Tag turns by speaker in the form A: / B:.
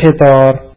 A: قطار.